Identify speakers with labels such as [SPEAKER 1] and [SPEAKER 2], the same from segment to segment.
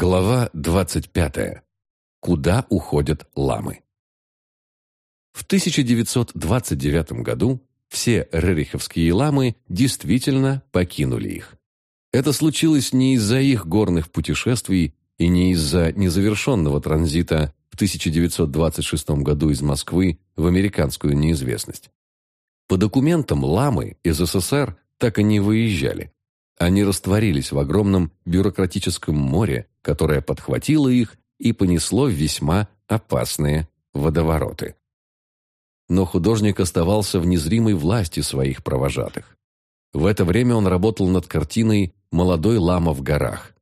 [SPEAKER 1] Глава 25. Куда уходят ламы? В 1929 году все рериховские ламы действительно покинули их. Это случилось не из-за их горных путешествий и не из-за незавершенного транзита в 1926 году из Москвы в американскую неизвестность. По документам ламы из СССР так и не выезжали. Они растворились в огромном бюрократическом море, которое подхватило их и понесло в весьма опасные водовороты. Но художник оставался в незримой власти своих провожатых. В это время он работал над картиной «Молодой лама в горах».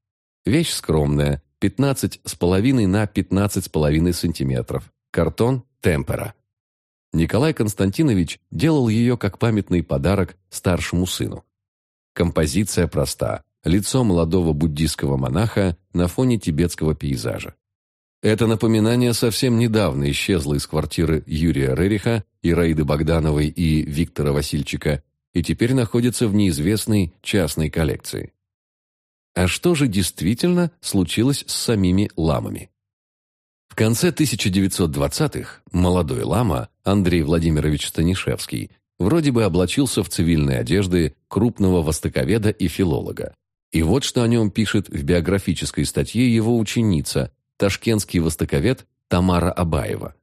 [SPEAKER 1] Вещь скромная, 15,5 на 15,5 сантиметров. Картон «Темпера». Николай Константинович делал ее как памятный подарок старшему сыну. Композиция проста. Лицо молодого буддийского монаха на фоне тибетского пейзажа. Это напоминание совсем недавно исчезло из квартиры Юрия Рериха, Ираиды Богдановой и Виктора Васильчика и теперь находится в неизвестной частной коллекции. А что же действительно случилось с самими ламами? В конце 1920-х молодой лама Андрей Владимирович Станишевский вроде бы облачился в цивильные одежды крупного востоковеда и филолога. И вот что о нем пишет в биографической статье его ученица, ташкентский востоковед Тамара Абаева.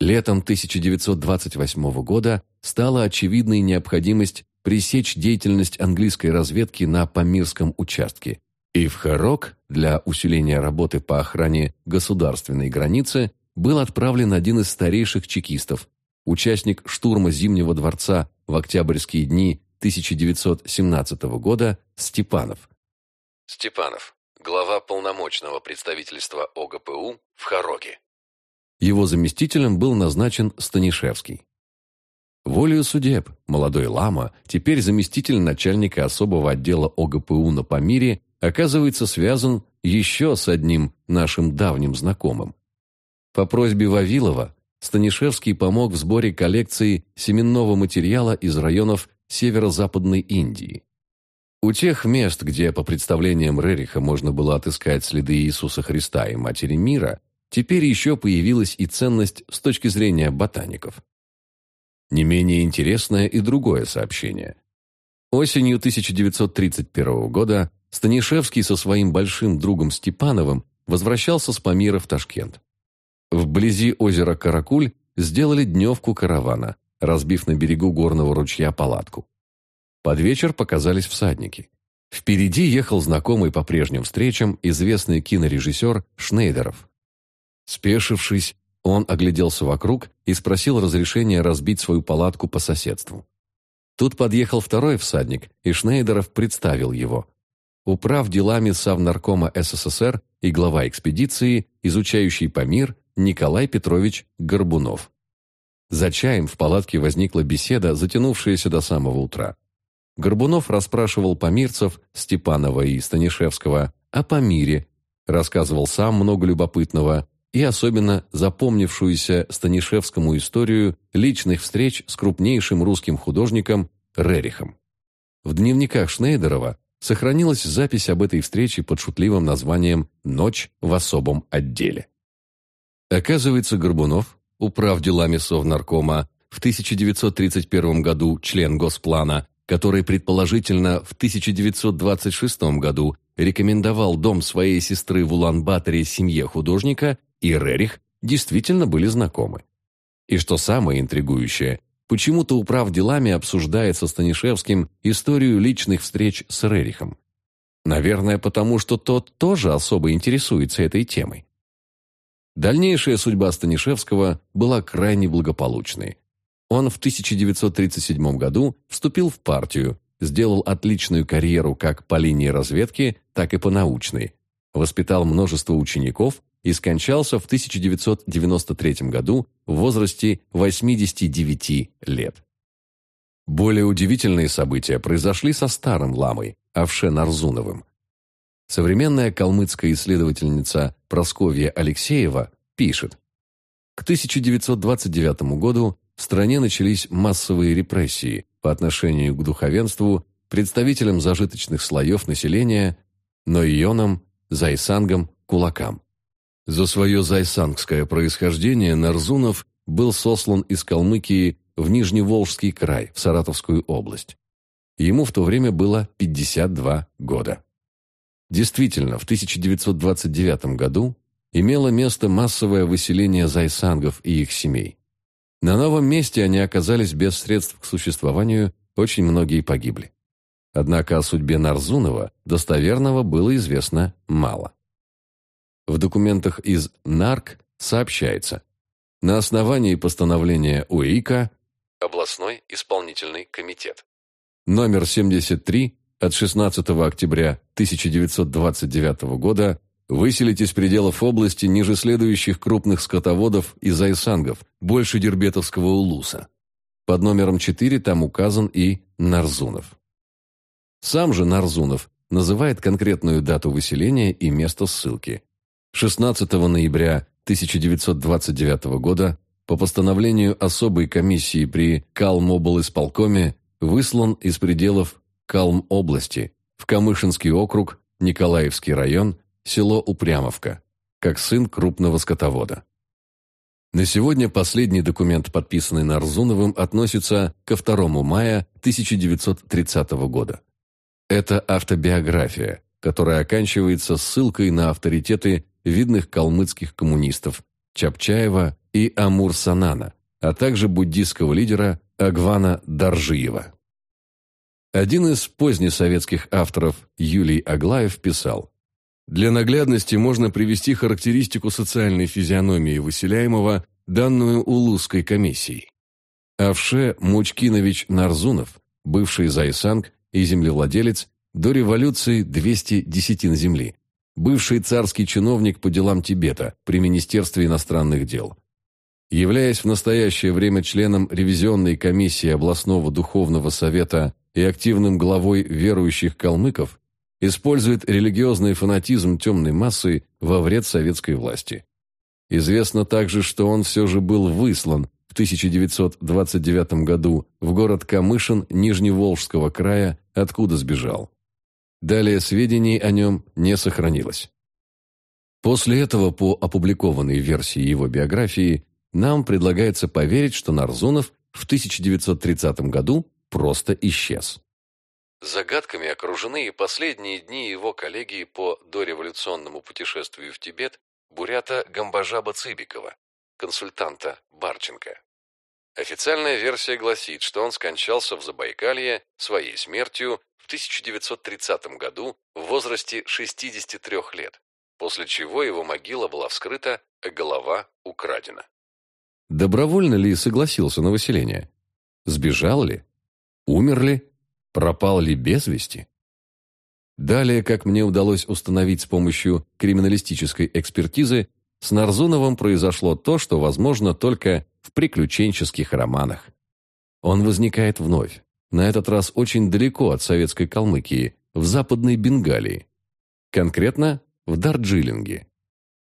[SPEAKER 1] Летом 1928 года стала очевидной необходимость пресечь деятельность английской разведки на Памирском участке, и в Харок для усиления работы по охране государственной границы был отправлен один из старейших чекистов, участник штурма Зимнего дворца в октябрьские дни 1917 года Степанов. Степанов, глава полномочного представительства ОГПУ в Хароге. Его заместителем был назначен Станишевский. Волею судеб, молодой лама, теперь заместитель начальника особого отдела ОГПУ на Памире, оказывается связан еще с одним нашим давним знакомым. По просьбе Вавилова Станишевский помог в сборе коллекции семенного материала из районов северо-западной Индии. У тех мест, где по представлениям Рериха можно было отыскать следы Иисуса Христа и Матери Мира, теперь еще появилась и ценность с точки зрения ботаников. Не менее интересное и другое сообщение. Осенью 1931 года Станишевский со своим большим другом Степановым возвращался с Памира в Ташкент. Вблизи озера Каракуль сделали дневку каравана, разбив на берегу горного ручья палатку. Под вечер показались всадники. Впереди ехал знакомый по прежним встречам известный кинорежиссер Шнейдеров. Спешившись, он огляделся вокруг и спросил разрешения разбить свою палатку по соседству. Тут подъехал второй всадник, и Шнейдеров представил его. Управ делами Совнаркома СССР и глава экспедиции, изучающий Памир, Николай Петрович Горбунов. За чаем в палатке возникла беседа, затянувшаяся до самого утра. Горбунов расспрашивал помирцев Степанова и Станишевского о Памире, рассказывал сам много любопытного, и особенно запомнившуюся Станишевскому историю личных встреч с крупнейшим русским художником Рерихом. В дневниках Шнейдерова сохранилась запись об этой встрече под шутливым названием «Ночь в особом отделе». Оказывается, Горбунов, управ делами Совнаркома, в 1931 году член Госплана, который предположительно в 1926 году рекомендовал дом своей сестры в Улан-Баторе семье художника, и Рерих действительно были знакомы. И что самое интригующее, почему-то управ делами обсуждает со Станишевским историю личных встреч с Рерихом. Наверное, потому что тот тоже особо интересуется этой темой. Дальнейшая судьба Станишевского была крайне благополучной. Он в 1937 году вступил в партию, сделал отличную карьеру как по линии разведки, так и по научной, воспитал множество учеников и скончался в 1993 году в возрасте 89 лет. Более удивительные события произошли со старым ламой, Авше Нарзуновым. Современная калмыцкая исследовательница Просковья Алексеева пишет. К 1929 году в стране начались массовые репрессии по отношению к духовенству, представителям зажиточных слоев населения, нойонам, зайсангам, кулакам. За свое зайсангское происхождение Нарзунов был сослан из Калмыкии в Нижневолжский край, в Саратовскую область. Ему в то время было 52 года. Действительно, в 1929 году имело место массовое выселение зайсангов и их семей. На новом месте они оказались без средств к существованию, очень многие погибли. Однако о судьбе Нарзунова достоверного было известно мало. В документах из НАРК сообщается, на основании постановления УИКа областной исполнительный комитет номер 73 от 16 октября 1929 года выселить из пределов области ниже следующих крупных скотоводов и зайсангов, больше Дербетовского улуса. Под номером 4 там указан и Нарзунов. Сам же Нарзунов называет конкретную дату выселения и место ссылки. 16 ноября 1929 года по постановлению особой комиссии при Калмоблисполкоме выслан из пределов Калм-области в Камышинский округ, Николаевский район, село Упрямовка, как сын крупного скотовода. На сегодня последний документ, подписанный Нарзуновым, относится ко 2 мая 1930 года. Это автобиография, которая оканчивается ссылкой на авторитеты видных калмыцких коммунистов Чапчаева и Амур-Санана, а также буддийского лидера Агвана Даржиева. Один из позднесоветских авторов, Юлий Аглаев, писал, «Для наглядности можно привести характеристику социальной физиономии выселяемого, данную Улусской комиссией. Авше Мучкинович Нарзунов, бывший зайсанг и землевладелец, до революции 200 десятин земли, бывший царский чиновник по делам Тибета при Министерстве иностранных дел. Являясь в настоящее время членом ревизионной комиссии областного духовного совета и активным главой верующих калмыков, использует религиозный фанатизм темной массы во вред советской власти. Известно также, что он все же был выслан в 1929 году в город Камышин Нижневолжского края, откуда сбежал. Далее сведений о нем не сохранилось. После этого, по опубликованной версии его биографии, нам предлагается поверить, что Нарзунов в 1930 году просто исчез. Загадками окружены и последние дни его коллеги по дореволюционному путешествию в Тибет бурята Гамбажаба Цыбикова, консультанта Барченко. Официальная версия гласит, что он скончался в Забайкалье своей смертью в 1930 году в возрасте 63 лет, после чего его могила была вскрыта, а голова украдена. Добровольно ли согласился на выселение? Сбежал ли? Умер ли? Пропал ли без вести? Далее, как мне удалось установить с помощью криминалистической экспертизы, с Нарзуновым произошло то, что возможно только в приключенческих романах. Он возникает вновь, на этот раз очень далеко от советской Калмыкии, в Западной Бенгалии. Конкретно в Дарджилинге.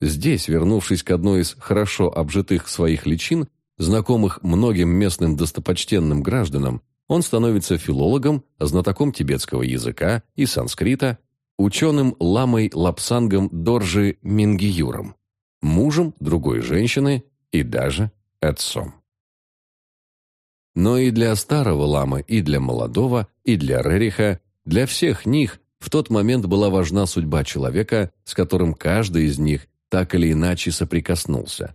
[SPEAKER 1] Здесь, вернувшись к одной из хорошо обжитых своих личин, знакомых многим местным достопочтенным гражданам, он становится филологом, знатоком тибетского языка и санскрита, ученым ламой Лапсангом Доржи Мингиюром, мужем другой женщины и даже отцом. Но и для старого ламы, и для молодого, и для Рериха, для всех них в тот момент была важна судьба человека, с которым каждый из них так или иначе соприкоснулся.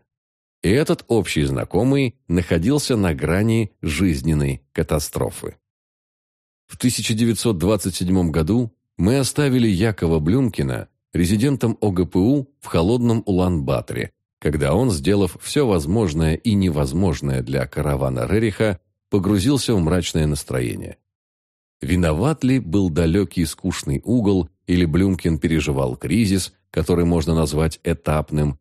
[SPEAKER 1] И этот общий знакомый находился на грани жизненной катастрофы. В 1927 году мы оставили Якова Блюмкина резидентом ОГПУ в холодном Улан-Баторе, когда он, сделав все возможное и невозможное для каравана Рериха, погрузился в мрачное настроение. Виноват ли был далекий скучный угол, или Блюмкин переживал кризис, который можно назвать этапным,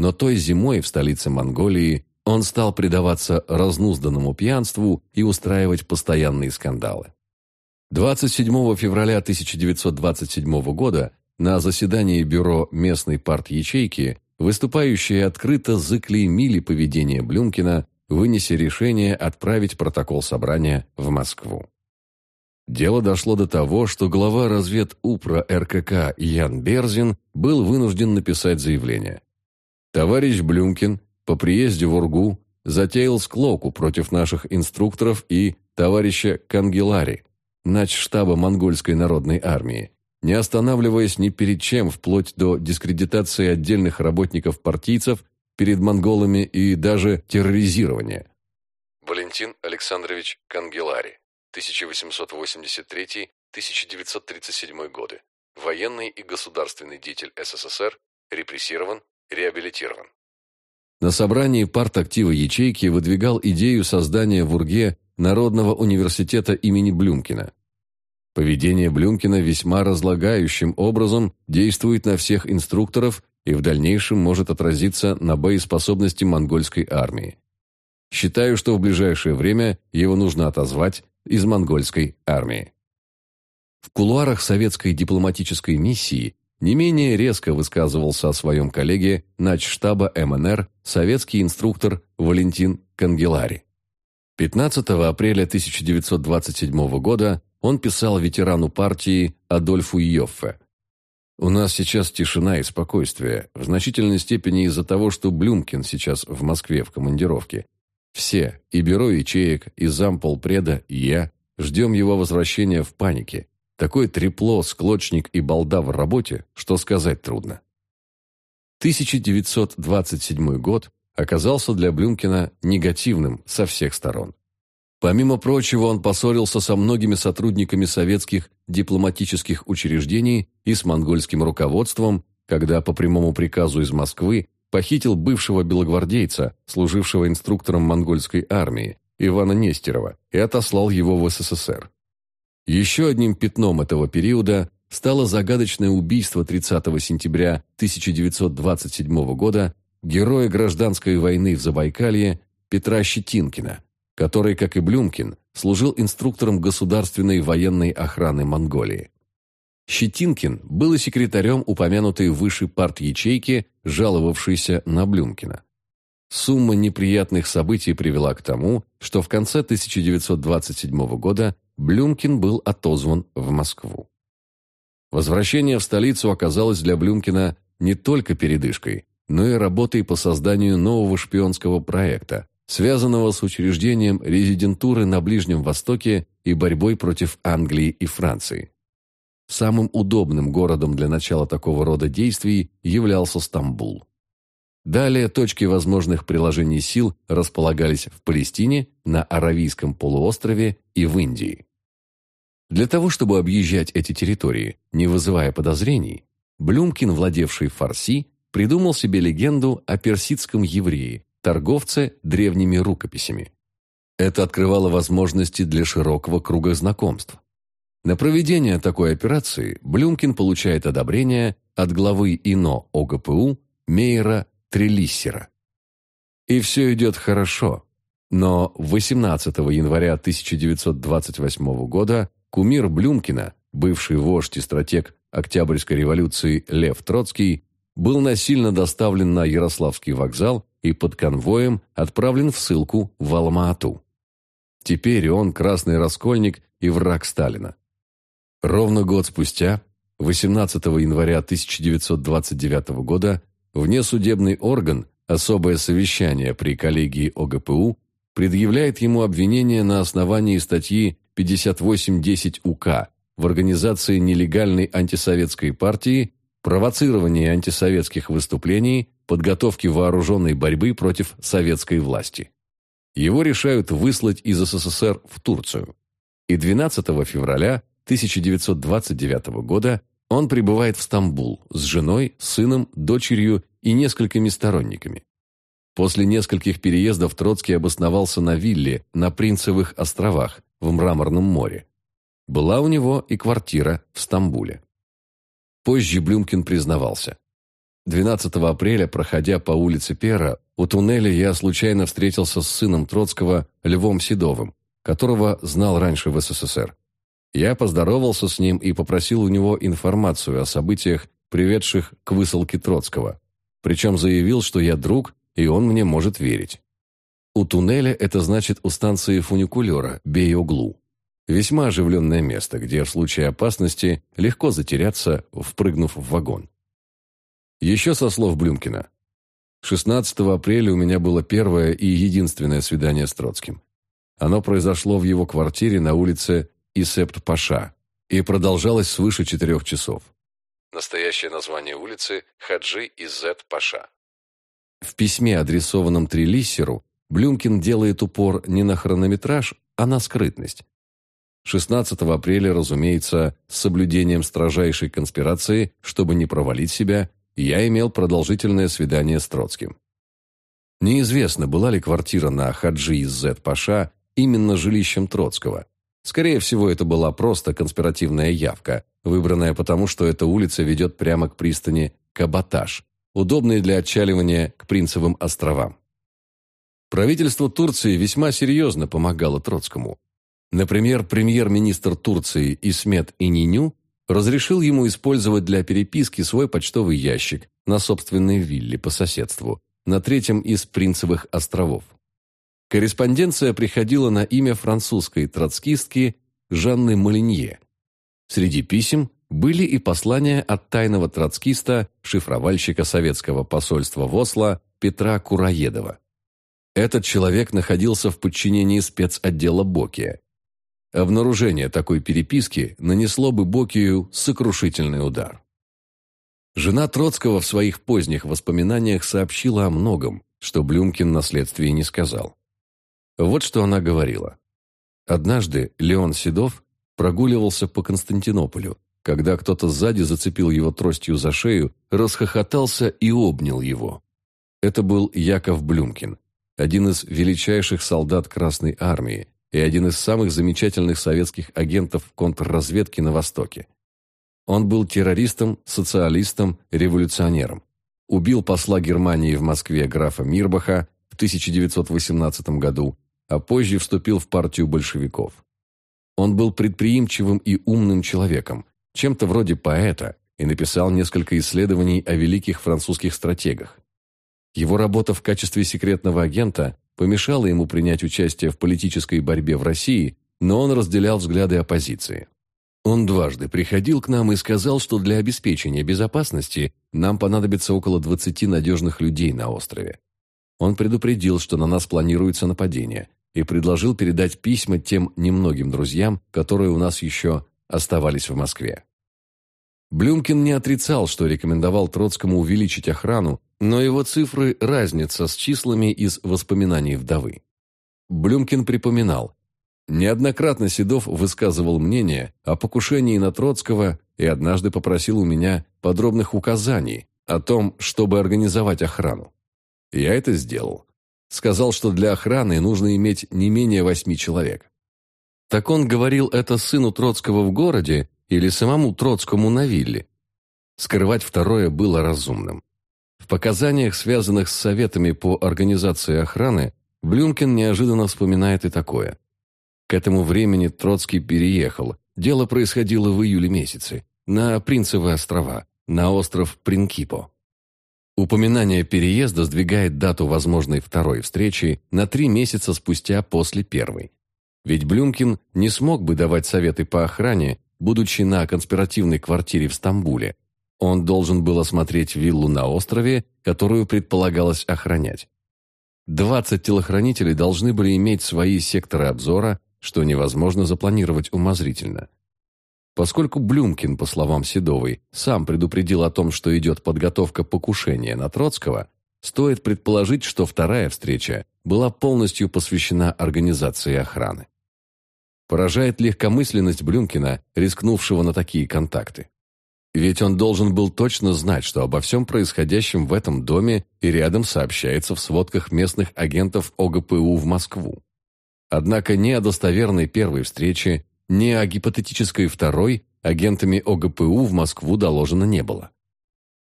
[SPEAKER 1] но той зимой в столице Монголии он стал предаваться разнузданному пьянству и устраивать постоянные скандалы. 27 февраля 1927 года на заседании бюро местной парт-ячейки выступающие открыто заклеймили поведение Блюмкина вынеся решение отправить протокол собрания в Москву. Дело дошло до того, что глава разведупра РКК Ян Берзин был вынужден написать заявление. Товарищ Блюмкин по приезде в Ургу затеял склоку против наших инструкторов и товарища Кангелари, начштаба монгольской народной армии, не останавливаясь ни перед чем вплоть до дискредитации отдельных работников-партийцев перед монголами и даже терроризирования. Валентин Александрович Кангелари 1883-1937 годы. Военный и государственный деятель СССР, репрессирован, реабилитирован. На собрании партактива ячейки выдвигал идею создания в Урге Народного университета имени Блюмкина. Поведение Блюмкина весьма разлагающим образом действует на всех инструкторов и в дальнейшем может отразиться на боеспособности монгольской армии. Считаю, что в ближайшее время его нужно отозвать из монгольской армии. В кулуарах советской дипломатической миссии не менее резко высказывался о своем коллеге начштаба МНР советский инструктор Валентин Кангелари. 15 апреля 1927 года он писал ветерану партии Адольфу Йоффе. «У нас сейчас тишина и спокойствие, в значительной степени из-за того, что Блюмкин сейчас в Москве в командировке, все, и бюро ячеек, и замполпреда, и я, ждем его возвращения в панике. Такое трепло, склочник и балда в работе, что сказать трудно. 1927 год оказался для Блюмкина негативным со всех сторон. Помимо прочего, он поссорился со многими сотрудниками советских дипломатических учреждений и с монгольским руководством, когда по прямому приказу из Москвы похитил бывшего белогвардейца, служившего инструктором монгольской армии, Ивана Нестерова, и отослал его в СССР. Еще одним пятном этого периода стало загадочное убийство 30 сентября 1927 года героя гражданской войны в Забайкалье Петра Щетинкина, который, как и Блюмкин, служил инструктором государственной военной охраны Монголии. Щетинкин был и секретарем упомянутой выше парт-ячейки, жаловавшейся на Блюмкина. Сумма неприятных событий привела к тому, что в конце 1927 года Блюмкин был отозван в Москву. Возвращение в столицу оказалось для Блюмкина не только передышкой, но и работой по созданию нового шпионского проекта, связанного с учреждением резидентуры на Ближнем Востоке и борьбой против Англии и Франции. Самым удобным городом для начала такого рода действий являлся Стамбул. Далее точки возможных приложений сил располагались в Палестине, на Аравийском полуострове и в Индии. Для того, чтобы объезжать эти территории, не вызывая подозрений, Блюмкин, владевший фарси, придумал себе легенду о персидском еврее, торговце древними рукописями. Это открывало возможности для широкого круга знакомств. На проведение такой операции Блюмкин получает одобрение от главы ИНО ОГПУ Мейера Трелиссера. И все идет хорошо. Но 18 января 1928 года кумир Блюмкина, бывший вождь и стратег Октябрьской революции Лев Троцкий, был насильно доставлен на Ярославский вокзал и под конвоем отправлен в ссылку в Алма-Ату. Теперь он красный раскольник и враг Сталина. Ровно год спустя, 18 января 1929 года, внесудебный орган, особое совещание при коллегии ОГПУ, предъявляет ему обвинение на основании статьи 58.10 УК в организации нелегальной антисоветской партии, провоцировании антисоветских выступлений, подготовке вооруженной борьбы против советской власти. Его решают выслать из СССР в Турцию. И 12 февраля 1929 года он прибывает в Стамбул с женой, сыном, дочерью и несколькими сторонниками. После нескольких переездов Троцкий обосновался на вилле на Принцевых островах в Мраморном море. Была у него и квартира в Стамбуле. Позже Блюмкин признавался. 12 апреля, проходя по улице Пера, у туннеля я случайно встретился с сыном Троцкого Львом Седовым, которого знал раньше в СССР. Я поздоровался с ним и попросил у него информацию о событиях, приведших к высылке Троцкого. Причем заявил, что я друг, и он мне может верить. У туннеля это значит у станции фуникулера Бей-Оглу. Весьма оживленное место, где в случае опасности легко затеряться, впрыгнув в вагон. Еще со слов Блюмкина. 16 апреля у меня было первое и единственное свидание с Троцким. Оно произошло в его квартире на улице Исепт-Паша и продолжалось свыше четырех часов. Настоящее название улицы – Хаджи Изет-Паша. В письме, адресованном Трилиссеру, Блюмкин делает упор не на хронометраж, а на скрытность. 16 апреля, разумеется, с соблюдением строжайшей конспирации, чтобы не провалить себя, я имел продолжительное свидание с Троцким. Неизвестно, была ли квартира на Хаджи из Паша именно жилищем Троцкого. Скорее всего, это была просто конспиративная явка, выбранная потому, что эта улица ведет прямо к пристани Каботаж, удобной для отчаливания к Принцевым островам. Правительство Турции весьма серьезно помогало Троцкому. Например, премьер-министр Турции Исмет Ининю разрешил ему использовать для переписки свой почтовый ящик на собственной вилле по соседству, на третьем из Принцевых островов. Корреспонденция приходила на имя французской троцкистки Жанны Малинье. Среди писем были и послания от тайного троцкиста, шифровальщика советского посольства в Осло Петра Кураедова. Этот человек находился в подчинении спецотдела Бокия. Обнаружение такой переписки нанесло бы Бокию сокрушительный удар. Жена Троцкого в своих поздних воспоминаниях сообщила о многом, что Блюмкин на следствии не сказал. Вот что она говорила. Однажды Леон Седов прогуливался по Константинополю, когда кто-то сзади зацепил его тростью за шею, расхохотался и обнял его. Это был Яков Блюмкин, один из величайших солдат Красной Армии, и один из самых замечательных советских агентов контрразведки на Востоке. Он был террористом, социалистом, революционером. Убил посла Германии в Москве графа Мирбаха в 1918 году, а позже вступил в партию большевиков. Он был предприимчивым и умным человеком, чем-то вроде поэта, и написал несколько исследований о великих французских стратегах. Его работа в качестве секретного агента помешало ему принять участие в политической борьбе в России, но он разделял взгляды оппозиции. Он дважды приходил к нам и сказал, что для обеспечения безопасности нам понадобится около 20 надежных людей на острове. Он предупредил, что на нас планируется нападение, и предложил передать письма тем немногим друзьям, которые у нас еще оставались в Москве. Блюмкин не отрицал, что рекомендовал Троцкому увеличить охрану, но его цифры – разница с числами из воспоминаний вдовы. Блюмкин припоминал, неоднократно Седов высказывал мнение о покушении на Троцкого и однажды попросил у меня подробных указаний о том, чтобы организовать охрану. Я это сделал. Сказал, что для охраны нужно иметь не менее восьми человек. Так он говорил это сыну Троцкого в городе или самому Троцкому на вилле. Скрывать второе было разумным. Показаниях, связанных с советами по организации охраны, Блюмкин неожиданно вспоминает и такое. К этому времени Троцкий переехал. Дело происходило в июле месяце. На Принцевые острова, на остров Принкипо. Упоминание переезда сдвигает дату возможной второй встречи на три месяца спустя после первой. Ведь Блюмкин не смог бы давать советы по охране, будучи на конспиративной квартире в Стамбуле. Он должен был осмотреть виллу на острове, которую предполагалось охранять. 20 телохранителей должны были иметь свои секторы обзора, что невозможно запланировать умозрительно. Поскольку Блюмкин, по словам Седовой, сам предупредил о том, что идет подготовка покушения на Троцкого, стоит предположить, что вторая встреча была полностью посвящена организации охраны. Поражает легкомысленность Блюмкина, рискнувшего на такие контакты. Ведь он должен был точно знать, что обо всем происходящем в этом доме и рядом сообщается в сводках местных агентов ОГПУ в Москву. Однако ни о достоверной первой встрече, ни о гипотетической второй агентами ОГПУ в Москву доложено не было.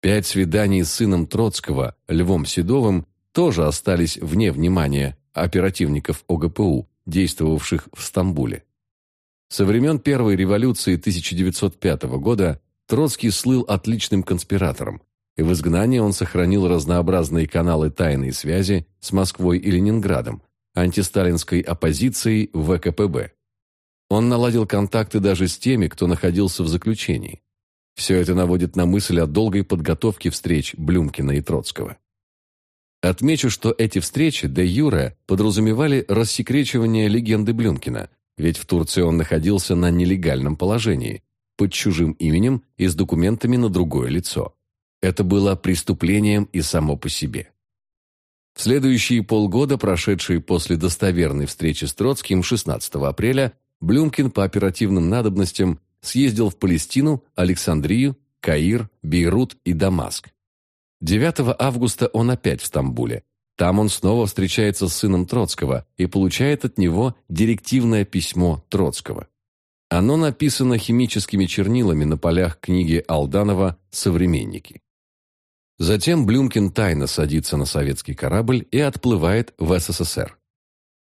[SPEAKER 1] Пять свиданий с сыном Троцкого, Львом Седовым, тоже остались вне внимания оперативников ОГПУ, действовавших в Стамбуле. Со времен Первой революции 1905 года Троцкий слыл отличным конспиратором, и в изгнании он сохранил разнообразные каналы тайной связи с Москвой и Ленинградом, антисталинской оппозицией ВКПБ. Он наладил контакты даже с теми, кто находился в заключении. Все это наводит на мысль о долгой подготовке встреч Блюмкина и Троцкого. Отмечу, что эти встречи де юре подразумевали рассекречивание легенды Блюмкина, ведь в Турции он находился на нелегальном положении, под чужим именем и с документами на другое лицо. Это было преступлением и само по себе. В следующие полгода, прошедшие после достоверной встречи с Троцким 16 апреля, Блюмкин по оперативным надобностям съездил в Палестину, Александрию, Каир, Бейрут и Дамаск. 9 августа он опять в Стамбуле. Там он снова встречается с сыном Троцкого и получает от него директивное письмо Троцкого. Оно написано химическими чернилами на полях книги Алданова «Современники». Затем Блюмкин тайно садится на советский корабль и отплывает в СССР.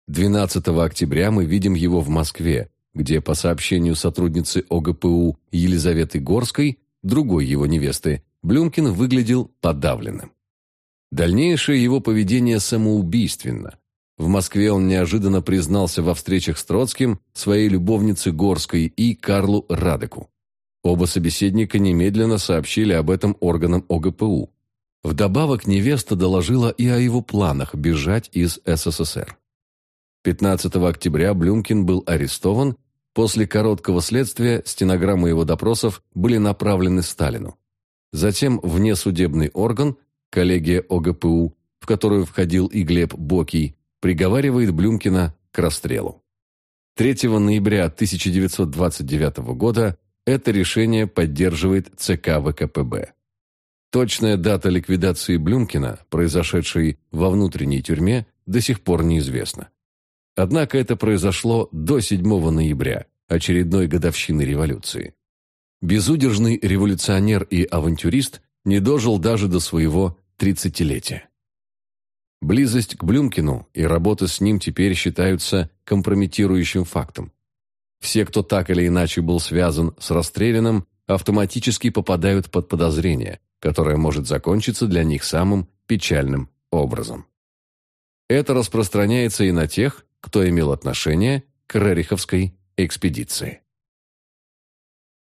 [SPEAKER 1] 12 октября мы видим его в Москве, где, по сообщению сотрудницы ОГПУ Елизаветы Горской, другой его невесты, Блюмкин выглядел подавленным. Дальнейшее его поведение самоубийственно. В Москве он неожиданно признался во встречах с Троцким своей любовнице Горской и Карлу Радеку. Оба собеседника немедленно сообщили об этом органам ОГПУ. Вдобавок невеста доложила и о его планах бежать из СССР. 15 октября Блюмкин был арестован После короткого следствия стенограммы его допросов были направлены Сталину. Затем внесудебный орган, коллегия ОГПУ, в которую входил и Глеб Бокий, приговаривает Блюмкина к расстрелу. 3 ноября 1929 года это решение поддерживает ЦК ВКПБ. Точная дата ликвидации Блюмкина, произошедшей во внутренней тюрьме, до сих пор неизвестна. Однако это произошло до 7 ноября, очередной годовщины революции. Безудержный революционер и авантюрист не дожил даже до своего тридцатилетия. Близость к Блюмкину и работа с ним теперь считаются компрометирующим фактом. Все, кто так или иначе был связан с расстрелянным, автоматически попадают под подозрение, которое может закончиться для них самым печальным образом. Это распространяется и на тех, кто имел отношение к Рериховской экспедиции.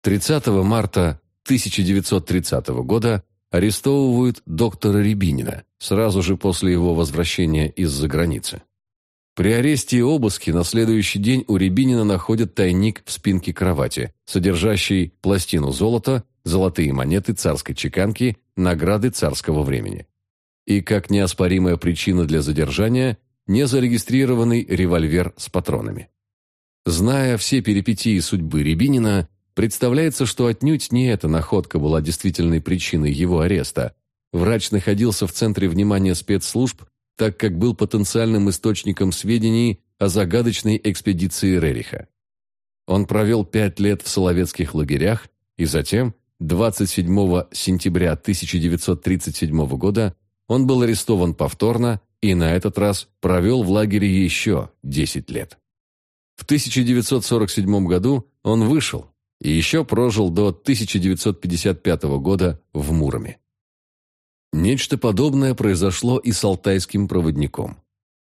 [SPEAKER 1] 30 марта 1930 года арестовывают доктора Рябинина сразу же после его возвращения из-за границы. При аресте и обыске на следующий день у Рябинина находят тайник в спинке кровати, содержащий пластину золота, золотые монеты царской чеканки, награды царского времени. И как неоспоримая причина для задержания незарегистрированный револьвер с патронами. Зная все перипетии судьбы Рябинина, представляется, что отнюдь не эта находка была действительной причиной его ареста. Врач находился в центре внимания спецслужб, так как был потенциальным источником сведений о загадочной экспедиции Рериха. Он провел пять лет в Соловецких лагерях и затем, 27 сентября 1937 года, он был арестован повторно и на этот раз провел в лагере еще 10 лет. В 1947 году он вышел и еще прожил до 1955 года в Муроме. Нечто подобное произошло и с алтайским проводником.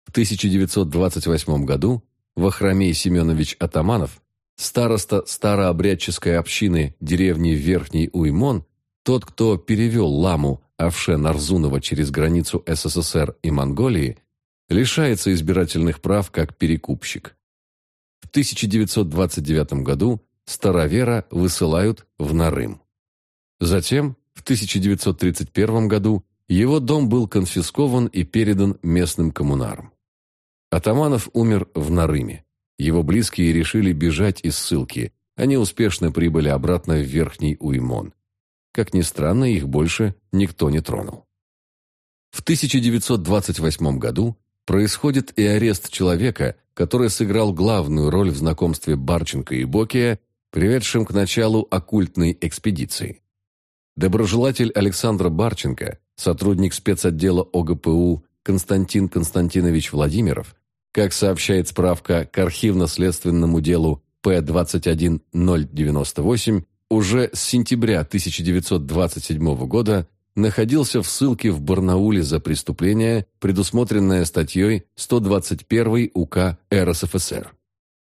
[SPEAKER 1] В 1928 году Вахромей Семенович Атаманов, староста старообрядческой общины деревни Верхний Уймон, тот, кто перевел ламу Авше Нарзунова через границу СССР и Монголии, лишается избирательных прав как перекупщик. В 1929 году старовера высылают в Нарым. Затем, в 1931 году, его дом был конфискован и передан местным коммунарам. Атаманов умер в Нарыме. Его близкие решили бежать из ссылки. Они успешно прибыли обратно в Верхний Уймон. Как ни странно, их больше никто не тронул. В 1928 году происходит и арест человека, который сыграл главную роль в знакомстве Барченко и Бокия, приведшем к началу оккультной экспедиции. Доброжелатель Александра Барченко, сотрудник спецотдела ОГПУ Константин Константинович Владимиров, как сообщает справка к архивно-следственному делу П-21098, уже с сентября 1927 года находился в ссылке в Барнауле за преступление, предусмотренное статьей 121 УК РСФСР.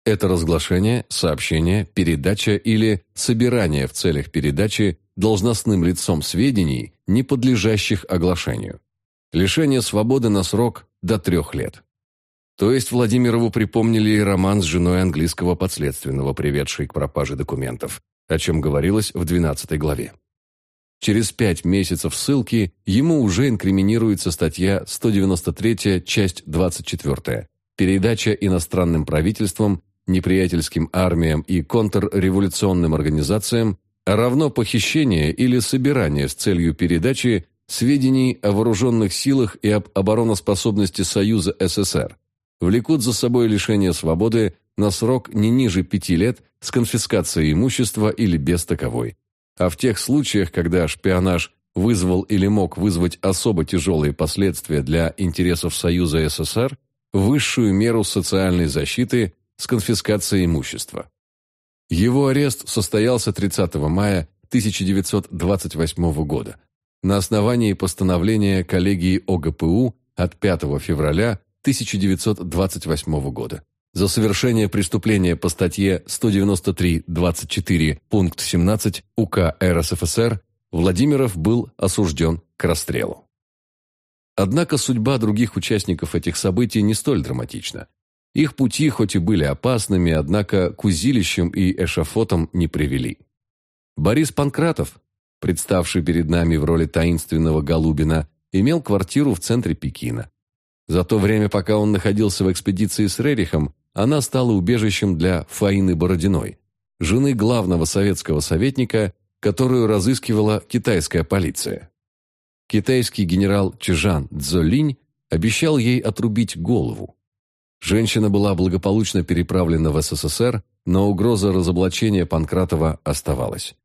[SPEAKER 1] Это разглашение, сообщение, передача или собирание в целях передачи должностным лицом сведений, не подлежащих оглашению. Лишение свободы на срок до трех лет. То есть Владимирову припомнили и роман с женой английского подследственного, приведший к пропаже документов, о чем говорилось в 12 главе. Через пять месяцев ссылки ему уже инкриминируется статья 193, часть 24, передача иностранным правительствам, неприятельским армиям и контрреволюционным организациям, а равно похищение или собирание с целью передачи сведений о вооруженных силах и об обороноспособности Союза СССР, влекут за собой лишение свободы на срок не ниже пяти лет с конфискацией имущества или без таковой. А в тех случаях, когда шпионаж вызвал или мог вызвать особо тяжелые последствия для интересов Союза СССР, высшую меру социальной защиты с конфискацией имущества. Его арест состоялся 30 мая 1928 года на основании постановления коллегии ОГПУ от 5 февраля 1928 года за совершение преступления по статье 193.24 пункт 17 УК РСФСР Владимиров был осужден к расстрелу. Однако судьба других участников этих событий не столь драматична. Их пути хоть и были опасными, однако к узилищам и эшафотам не привели. Борис Панкратов, представший перед нами в роли таинственного Голубина, имел квартиру в центре Пекина. За то время, пока он находился в экспедиции с Рерихом, она стала убежищем для Фаины Бородиной, жены главного советского советника, которую разыскивала китайская полиция. Китайский генерал Чжан Цзолинь обещал ей отрубить голову. Женщина была благополучно переправлена в СССР, но угроза разоблачения Панкратова оставалась.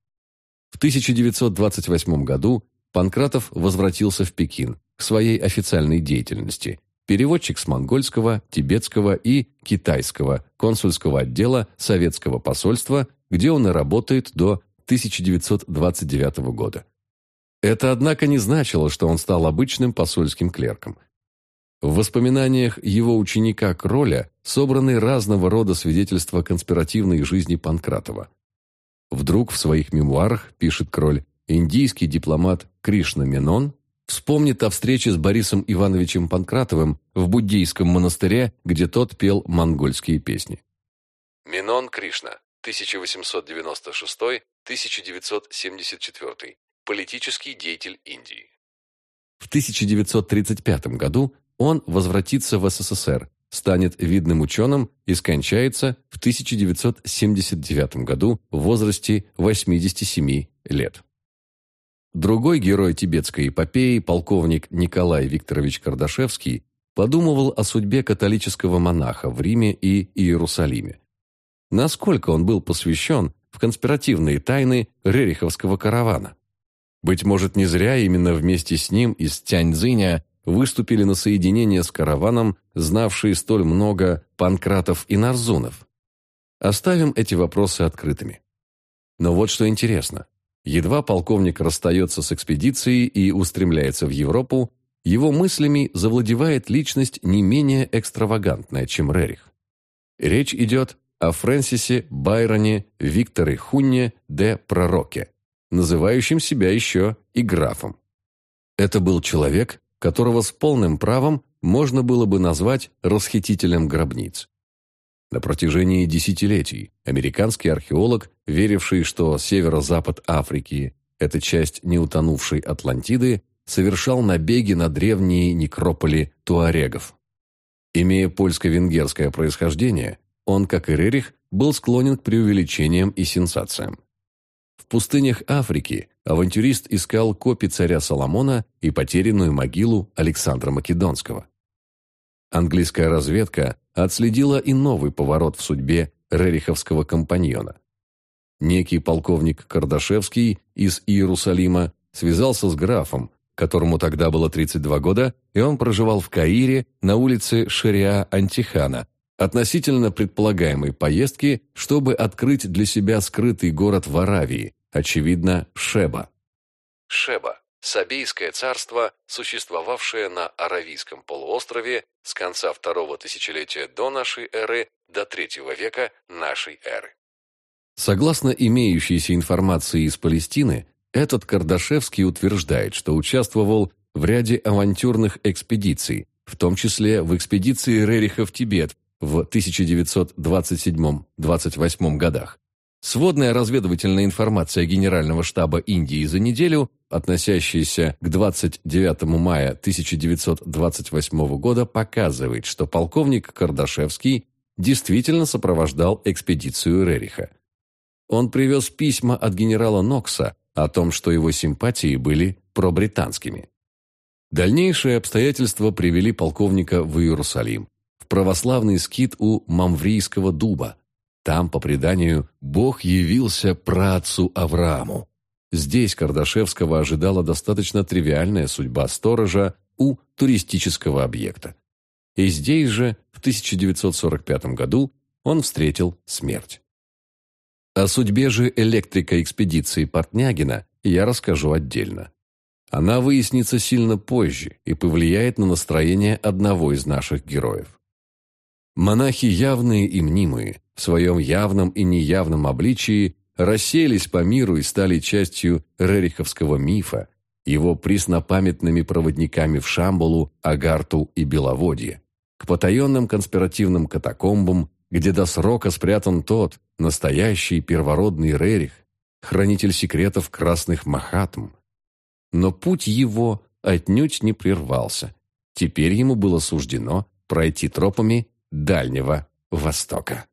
[SPEAKER 1] В 1928 году Панкратов возвратился в Пекин к своей официальной деятельности переводчик с монгольского, тибетского и китайского консульского отдела советского посольства, где он и работает до 1929 года. Это, однако, не значило, что он стал обычным посольским клерком. В воспоминаниях его ученика Кроля собраны разного рода свидетельства конспиративной жизни Панкратова. Вдруг в своих мемуарах, пишет Кроль, индийский дипломат Кришна Менон вспомнит о встрече с Борисом Ивановичем Панкратовым в буддийском монастыре, где тот пел монгольские песни. Минон Кришна, 1896-1974, политический деятель Индии. В 1935 году он возвратится в СССР, станет видным ученым и скончается в 1979 году в возрасте 87 лет. Другой герой тибетской эпопеи, полковник Николай Викторович Кардашевский, подумывал о судьбе католического монаха в Риме и Иерусалиме. Насколько он был посвящен в конспиративные тайны Рериховского каравана? Быть может, не зря именно вместе с ним из Тяньцзиня выступили на соединение с караваном, знавшие столь много панкратов и нарзунов. Оставим эти вопросы открытыми. Но вот что интересно. Едва полковник расстается с экспедицией и устремляется в Европу, его мыслями завладевает личность не менее экстравагантная, чем Рерих. Речь идет о Фрэнсисе Байроне Викторе Хунне де Пророке, называющем себя еще и графом. Это был человек, которого с полным правом можно было бы назвать расхитителем гробниц. На протяжении десятилетий американский археолог, веривший, что северо-запад Африки – это часть неутонувшей Атлантиды, совершал набеги на древние некрополи туарегов. Имея польско-венгерское происхождение, он, как и Рерих, был склонен к преувеличениям и сенсациям. В пустынях Африки авантюрист искал копи царя Соломона и потерянную могилу Александра Македонского. Английская разведка отследила и новый поворот в судьбе рериховского компаньона. Некий полковник Кардашевский из Иерусалима связался с графом, которому тогда было 32 года, и он проживал в Каире на улице Шариа Антихана, относительно предполагаемой поездки, чтобы открыть для себя скрытый город в Аравии, очевидно, Шеба. Шеба Сабейское царство, существовавшее на Аравийском полуострове с конца второго тысячелетия до нашей эры до третьего века нашей эры. Согласно имеющейся информации из Палестины, этот Кардашевский утверждает, что участвовал в ряде авантюрных экспедиций, в том числе в экспедиции Рериха в Тибет в 1927-28 годах. Сводная разведывательная информация Генерального штаба Индии за неделю, относящаяся к 29 мая 1928 года, показывает, что полковник Кардашевский действительно сопровождал экспедицию Рериха. Он привез письма от генерала Нокса о том, что его симпатии были пробританскими. Дальнейшие обстоятельства привели полковника в Иерусалим, православный скит у Мамврийского дуба. Там, по преданию, Бог явился праотцу Аврааму. Здесь Кардашевского ожидала достаточно тривиальная судьба сторожа у туристического объекта. И здесь же, в 1945 году, он встретил смерть. О судьбе же электрика экспедиции Портнягина я расскажу отдельно. Она выяснится сильно позже и повлияет на настроение одного из наших героев. Монахи явные и мнимые, в своем явном и неявном обличии расселись по миру и стали частью рериховского мифа, его преснопамятными проводниками в Шамбулу, Агарту и Беловодье, к потаенным конспиративным катакомбам, где до срока спрятан тот, настоящий первородный Рерих, хранитель секретов красных Махатм. Но путь его отнюдь не прервался. Теперь ему было суждено пройти тропами Дальнего Востока.